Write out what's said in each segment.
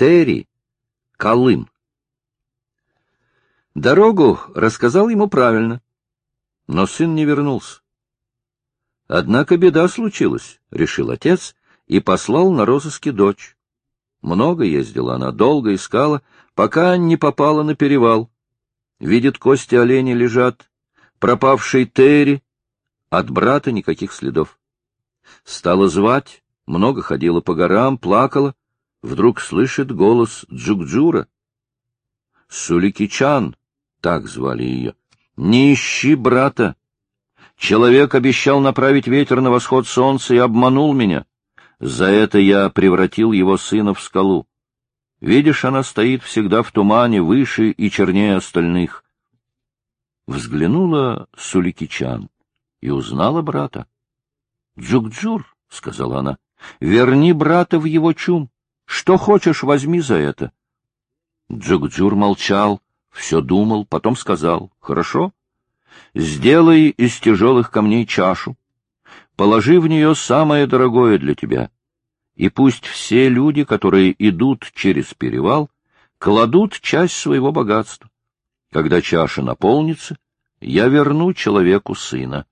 Терри, Колым. Дорогу рассказал ему правильно, но сын не вернулся. Однако беда случилась, — решил отец, и послал на розыске дочь. Много ездила она, долго искала, пока не попала на перевал. Видит, кости оленя лежат, пропавший Терри, от брата никаких следов. Стала звать, много ходила по горам, плакала, вдруг слышит голос Джукджура. Суликичан, так звали ее, не ищи брата, Человек обещал направить ветер на восход солнца и обманул меня. За это я превратил его сына в скалу. Видишь, она стоит всегда в тумане, выше и чернее остальных. Взглянула Суликичан и узнала брата. — Джукджур, — сказала она, — верни брата в его чум. Что хочешь, возьми за это. Джукджур молчал, все думал, потом сказал, — Хорошо, Сделай из тяжелых камней чашу, положи в нее самое дорогое для тебя, и пусть все люди, которые идут через перевал, кладут часть своего богатства. Когда чаша наполнится, я верну человеку сына.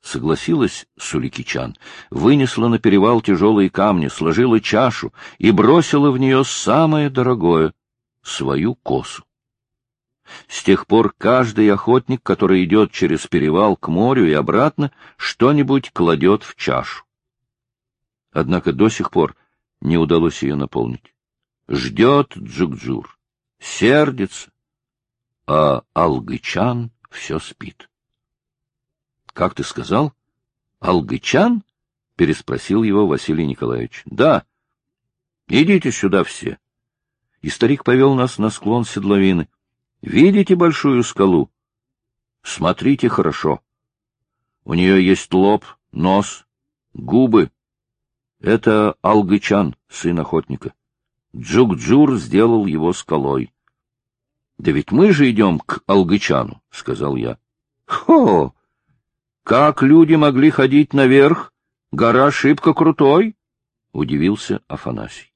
Согласилась Суликичан, вынесла на перевал тяжелые камни, сложила чашу и бросила в нее самое дорогое — свою косу. С тех пор каждый охотник, который идет через перевал к морю и обратно, что-нибудь кладет в чашу. Однако до сих пор не удалось ее наполнить. Ждет Джукджур, сердится, а Алгычан все спит. — Как ты сказал? Алгычан? — переспросил его Василий Николаевич. — Да. Идите сюда все. И старик повел нас на склон седловины. Видите большую скалу? Смотрите хорошо. У нее есть лоб, нос, губы. Это Алгычан, сын охотника. Джукджур сделал его скалой. — Да ведь мы же идем к Алгычану, — сказал я. — Хо! Как люди могли ходить наверх? Гора шибко крутой? — удивился Афанасий.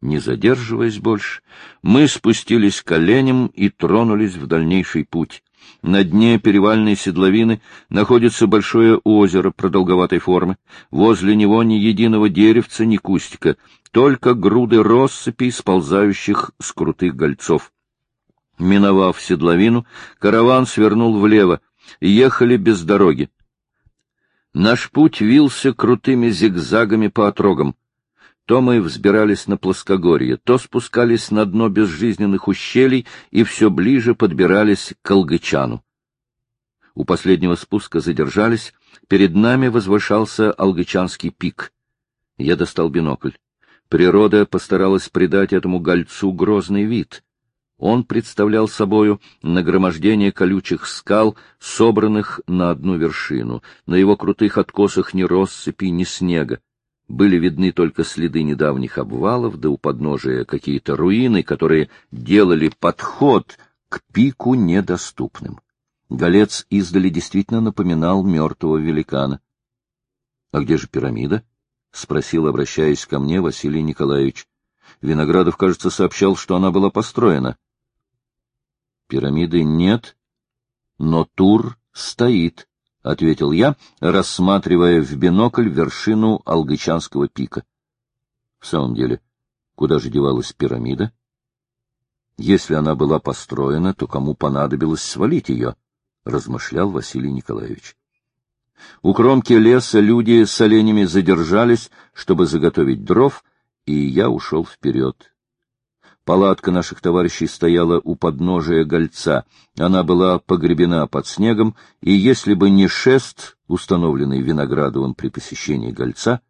Не задерживаясь больше, мы спустились к оленям и тронулись в дальнейший путь. На дне перевальной седловины находится большое озеро продолговатой формы. Возле него ни единого деревца, ни кустика, только груды россыпей, сползающих с крутых гольцов. Миновав седловину, караван свернул влево, ехали без дороги. Наш путь вился крутыми зигзагами по отрогам. То мы взбирались на плоскогорье, то спускались на дно безжизненных ущелий и все ближе подбирались к Алгычану. У последнего спуска задержались, перед нами возвышался Алгычанский пик. Я достал бинокль. Природа постаралась придать этому гольцу грозный вид. Он представлял собою нагромождение колючих скал, собранных на одну вершину. На его крутых откосах ни россыпи, ни снега. Были видны только следы недавних обвалов, да у подножия какие-то руины, которые делали подход к пику недоступным. Голец издали действительно напоминал мертвого великана. — А где же пирамида? — спросил, обращаясь ко мне, Василий Николаевич. Виноградов, кажется, сообщал, что она была построена. — Пирамиды нет, но Тур стоит, — ответил я, рассматривая в бинокль вершину Алгычанского пика. В самом деле, куда же девалась пирамида? Если она была построена, то кому понадобилось свалить ее? — размышлял Василий Николаевич. У кромки леса люди с оленями задержались, чтобы заготовить дров, и я ушел вперед. Палатка наших товарищей стояла у подножия гольца. Она была погребена под снегом, и если бы не шест, установленный Виноградовым при посещении гольца,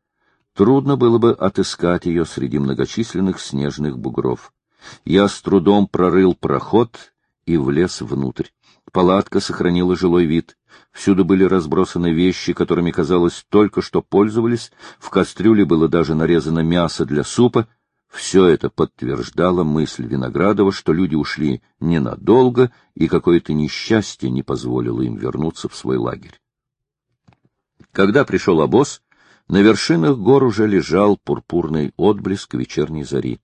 трудно было бы отыскать ее среди многочисленных снежных бугров. Я с трудом прорыл проход и влез внутрь. Палатка сохранила жилой вид. Всюду были разбросаны вещи, которыми, казалось, только что пользовались. В кастрюле было даже нарезано мясо для супа, все это подтверждало мысль Виноградова, что люди ушли ненадолго, и какое-то несчастье не позволило им вернуться в свой лагерь. Когда пришел обоз, На вершинах гор уже лежал пурпурный отблеск вечерней зари.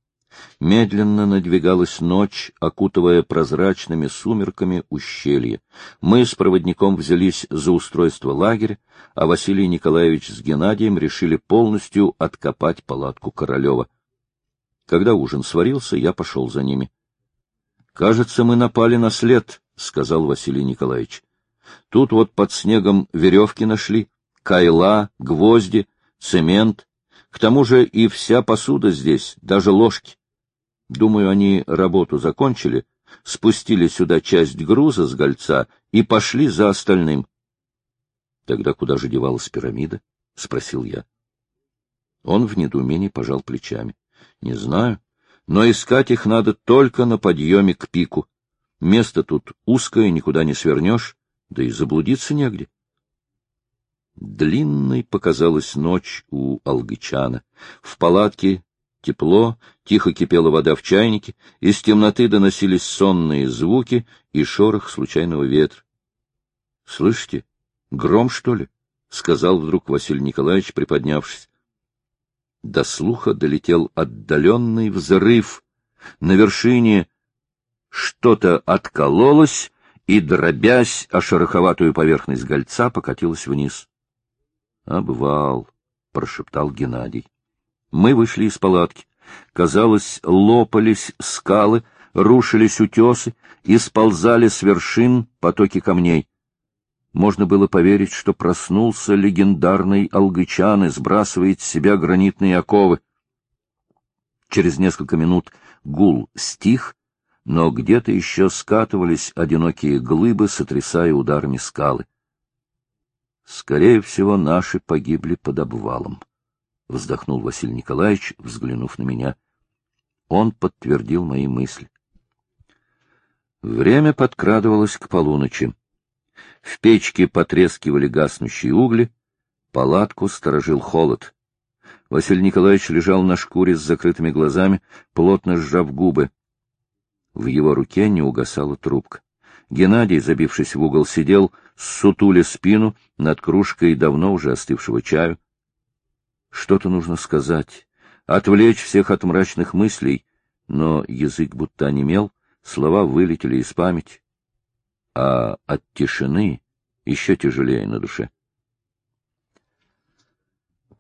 Медленно надвигалась ночь, окутывая прозрачными сумерками ущелье. Мы с проводником взялись за устройство лагеря, а Василий Николаевич с Геннадием решили полностью откопать палатку Королева. Когда ужин сварился, я пошел за ними. — Кажется, мы напали на след, — сказал Василий Николаевич. — Тут вот под снегом веревки нашли, кайла, гвозди, цемент. К тому же и вся посуда здесь, даже ложки. Думаю, они работу закончили, спустили сюда часть груза с гольца и пошли за остальным. — Тогда куда же девалась пирамида? — спросил я. Он в недоумении пожал плечами. — Не знаю, но искать их надо только на подъеме к пику. Место тут узкое, никуда не свернешь, да и заблудиться негде. Длинной показалась ночь у Алгычана. В палатке Тепло, тихо кипела вода в чайнике, из темноты доносились сонные звуки и шорох случайного ветра. — Слышите, гром, что ли? — сказал вдруг Василий Николаевич, приподнявшись. До слуха долетел отдаленный взрыв. На вершине что-то откололось, и, дробясь о шероховатую поверхность гольца, покатилось вниз. — Обвал, — прошептал Геннадий. Мы вышли из палатки. Казалось, лопались скалы, рушились утесы и сползали с вершин потоки камней. Можно было поверить, что проснулся легендарный Алгычан и сбрасывает с себя гранитные оковы. Через несколько минут гул стих, но где-то еще скатывались одинокие глыбы, сотрясая ударами скалы. Скорее всего, наши погибли под обвалом вздохнул Василий Николаевич, взглянув на меня. Он подтвердил мои мысли. Время подкрадывалось к полуночи. В печке потрескивали гаснущие угли, палатку сторожил холод. Василий Николаевич лежал на шкуре с закрытыми глазами, плотно сжав губы. В его руке не угасала трубка. Геннадий, забившись в угол, сидел, сутуля спину над кружкой давно уже остывшего чаю. Что-то нужно сказать, отвлечь всех от мрачных мыслей, но язык будто онемел, слова вылетели из памяти. А от тишины еще тяжелее на душе.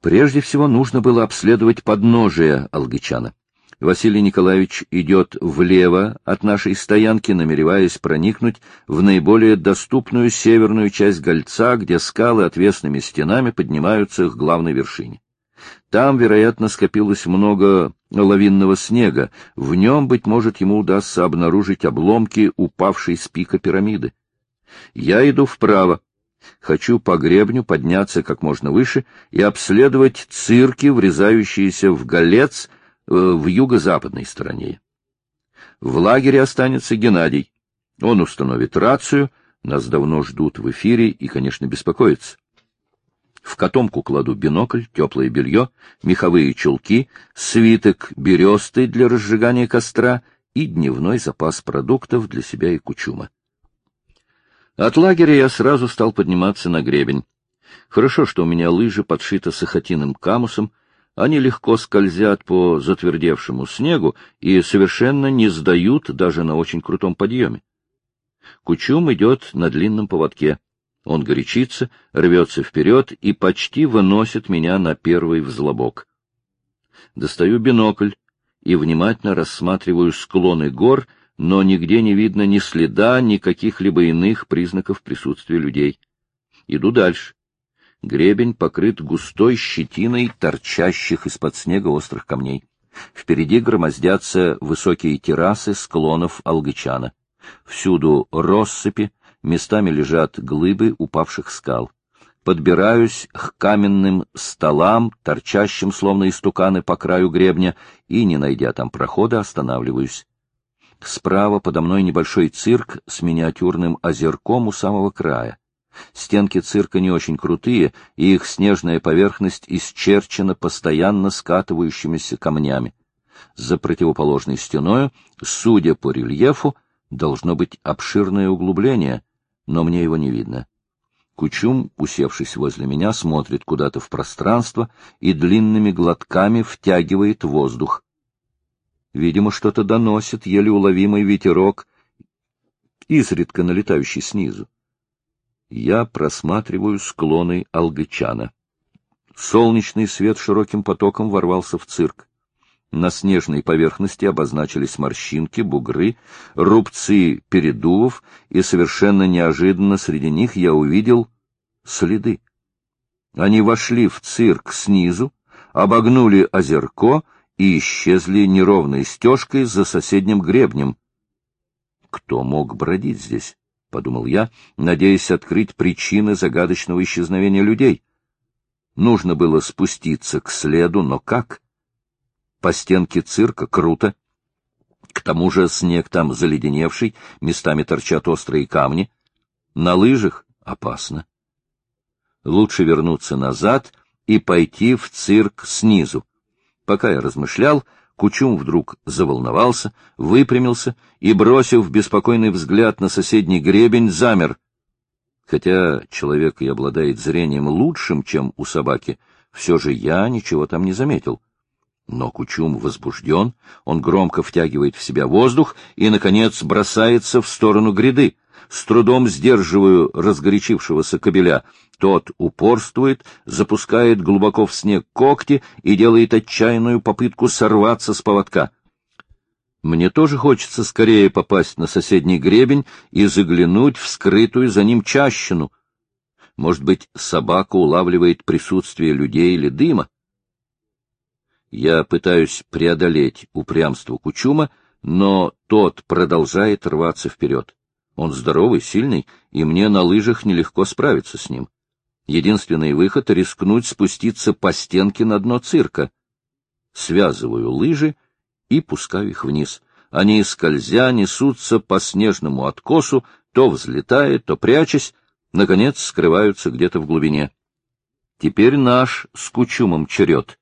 Прежде всего нужно было обследовать подножие Алгычана. Василий Николаевич идет влево от нашей стоянки, намереваясь проникнуть в наиболее доступную северную часть Гольца, где скалы отвесными стенами поднимаются к главной вершине. Там, вероятно, скопилось много лавинного снега. В нем, быть может, ему удастся обнаружить обломки упавшей с пика пирамиды. Я иду вправо. Хочу по гребню подняться как можно выше и обследовать цирки, врезающиеся в голец э, в юго-западной стороне. В лагере останется Геннадий. Он установит рацию, нас давно ждут в эфире и, конечно, беспокоится. В котомку кладу бинокль, теплое белье, меховые чулки, свиток бересты для разжигания костра и дневной запас продуктов для себя и кучума. От лагеря я сразу стал подниматься на гребень. Хорошо, что у меня лыжи подшиты сахатиным камусом, они легко скользят по затвердевшему снегу и совершенно не сдают даже на очень крутом подъеме. Кучум идет на длинном поводке. Он горячится, рвется вперед и почти выносит меня на первый взлобок. Достаю бинокль и внимательно рассматриваю склоны гор, но нигде не видно ни следа, ни каких-либо иных признаков присутствия людей. Иду дальше. Гребень покрыт густой щетиной торчащих из-под снега острых камней. Впереди громоздятся высокие террасы склонов Алгычана. Всюду россыпи, местами лежат глыбы упавших скал. Подбираюсь к каменным столам, торчащим словно истуканы по краю гребня, и, не найдя там прохода, останавливаюсь. Справа подо мной небольшой цирк с миниатюрным озерком у самого края. Стенки цирка не очень крутые, и их снежная поверхность исчерчена постоянно скатывающимися камнями. За противоположной стеною, судя по рельефу, должно быть обширное углубление — но мне его не видно. Кучум, усевшись возле меня, смотрит куда-то в пространство и длинными глотками втягивает воздух. Видимо, что-то доносит еле уловимый ветерок, изредка налетающий снизу. Я просматриваю склоны Алгычана. Солнечный свет широким потоком ворвался в цирк. На снежной поверхности обозначились морщинки, бугры, рубцы передувов, и совершенно неожиданно среди них я увидел следы. Они вошли в цирк снизу, обогнули озерко и исчезли неровной стежкой за соседним гребнем. Кто мог бродить здесь? — подумал я, надеясь открыть причины загадочного исчезновения людей. Нужно было спуститься к следу, но как? По стенке цирка круто. К тому же снег там заледеневший, местами торчат острые камни. На лыжах опасно. Лучше вернуться назад и пойти в цирк снизу. Пока я размышлял, Кучум вдруг заволновался, выпрямился и, бросив беспокойный взгляд на соседний гребень, замер. Хотя человек и обладает зрением лучшим, чем у собаки, все же я ничего там не заметил. Но Кучум возбужден, он громко втягивает в себя воздух и, наконец, бросается в сторону гряды. С трудом сдерживаю разгорячившегося кобеля. Тот упорствует, запускает глубоко в снег когти и делает отчаянную попытку сорваться с поводка. Мне тоже хочется скорее попасть на соседний гребень и заглянуть в скрытую за ним чащину. Может быть, собака улавливает присутствие людей или дыма? Я пытаюсь преодолеть упрямство Кучума, но тот продолжает рваться вперед. Он здоровый, сильный, и мне на лыжах нелегко справиться с ним. Единственный выход — рискнуть спуститься по стенке на дно цирка. Связываю лыжи и пускаю их вниз. Они, скользя, несутся по снежному откосу, то взлетая, то прячась, наконец скрываются где-то в глубине. Теперь наш с Кучумом черед —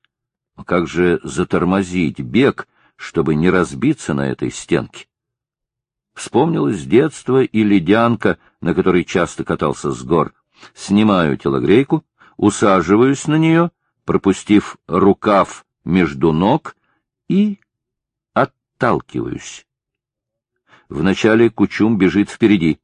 как же затормозить бег, чтобы не разбиться на этой стенке? Вспомнилось детство и ледянка, на которой часто катался с гор. Снимаю телогрейку, усаживаюсь на нее, пропустив рукав между ног и отталкиваюсь. Вначале Кучум бежит впереди,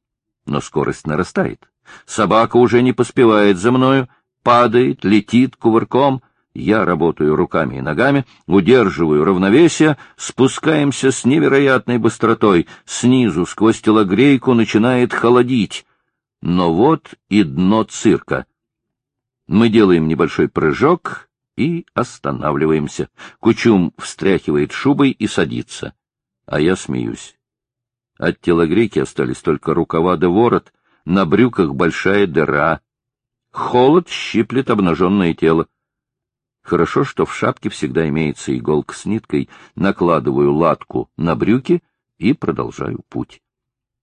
но скорость нарастает. Собака уже не поспевает за мною, падает, летит кувырком, я работаю руками и ногами, удерживаю равновесие, спускаемся с невероятной быстротой. Снизу, сквозь телогрейку, начинает холодить. Но вот и дно цирка. Мы делаем небольшой прыжок и останавливаемся. Кучум встряхивает шубой и садится. А я смеюсь. От телогрейки остались только рукава да ворот, на брюках большая дыра. Холод щиплет обнаженное тело. Хорошо, что в шапке всегда имеется иголка с ниткой, накладываю латку на брюки и продолжаю путь.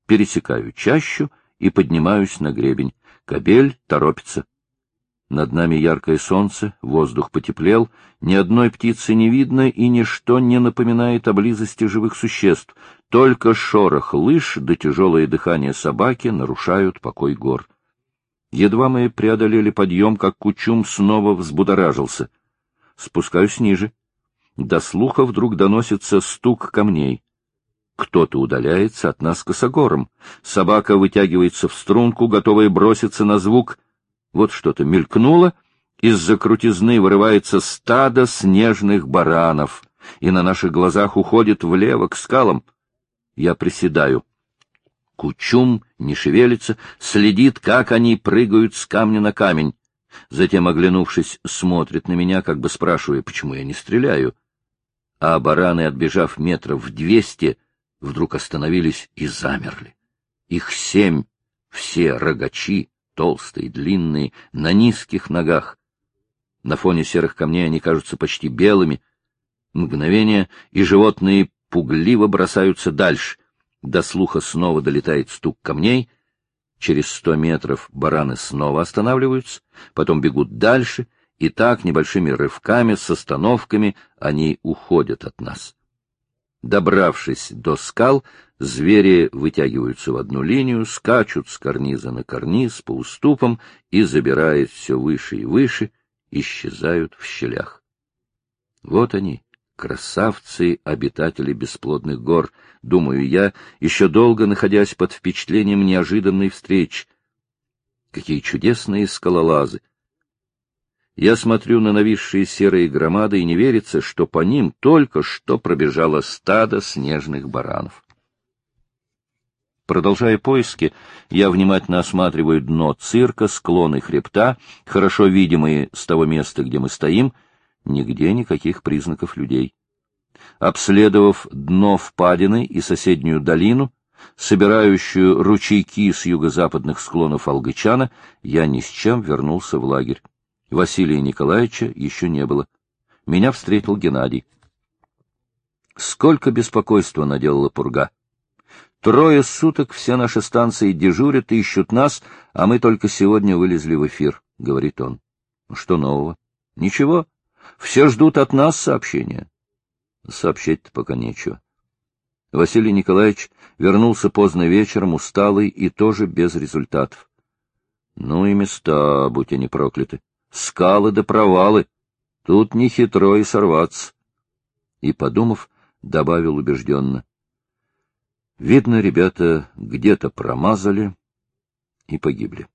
Пересекаю чащу и поднимаюсь на гребень. Кобель торопится. Над нами яркое солнце, воздух потеплел, ни одной птицы не видно и ничто не напоминает о близости живых существ. Только шорох лыж да тяжелое дыхание собаки нарушают покой гор. Едва мы преодолели подъем, как Кучум снова взбудоражился — Спускаюсь ниже. До слуха вдруг доносится стук камней. Кто-то удаляется от нас косогором. Собака вытягивается в струнку, готовая броситься на звук. Вот что-то мелькнуло. Из-за крутизны вырывается стадо снежных баранов, и на наших глазах уходит влево к скалам. Я приседаю. Кучум не шевелится, следит, как они прыгают с камня на камень. Затем, оглянувшись, смотрит на меня, как бы спрашивая, почему я не стреляю. А бараны, отбежав метров в двести, вдруг остановились и замерли. Их семь, все рогачи, толстые, длинные, на низких ногах. На фоне серых камней они кажутся почти белыми. Мгновение, и животные пугливо бросаются дальше. До слуха снова долетает стук камней, Через сто метров бараны снова останавливаются, потом бегут дальше, и так небольшими рывками с остановками они уходят от нас. Добравшись до скал, Звери вытягиваются в одну линию, скачут с карниза на карниз по уступам и, забираясь все выше и выше, исчезают в щелях. Вот они, красавцы, обитатели бесплодных гор, думаю я, еще долго находясь под впечатлением неожиданной встречи. Какие чудесные скалолазы! Я смотрю на нависшие серые громады, и не верится, что по ним только что пробежало стадо снежных баранов. Продолжая поиски, я внимательно осматриваю дно цирка, склоны хребта, хорошо видимые с того места, где мы стоим, нигде никаких признаков людей. Обследовав дно впадины и соседнюю долину, собирающую ручейки с юго-западных склонов Алгычана, я ни с чем вернулся в лагерь. Василия Николаевича еще не было. Меня встретил Геннадий. Сколько беспокойства наделала пурга! Трое суток все наши станции дежурят и ищут нас, а мы только сегодня вылезли в эфир, — говорит он. Что нового? Ничего. Все ждут от нас сообщения. Сообщать-то пока нечего. Василий Николаевич вернулся поздно вечером, усталый и тоже без результатов. Ну и места, будь они прокляты. Скалы да провалы. Тут не хитро и сорваться. И, подумав, добавил убежденно. Видно, ребята где-то промазали и погибли.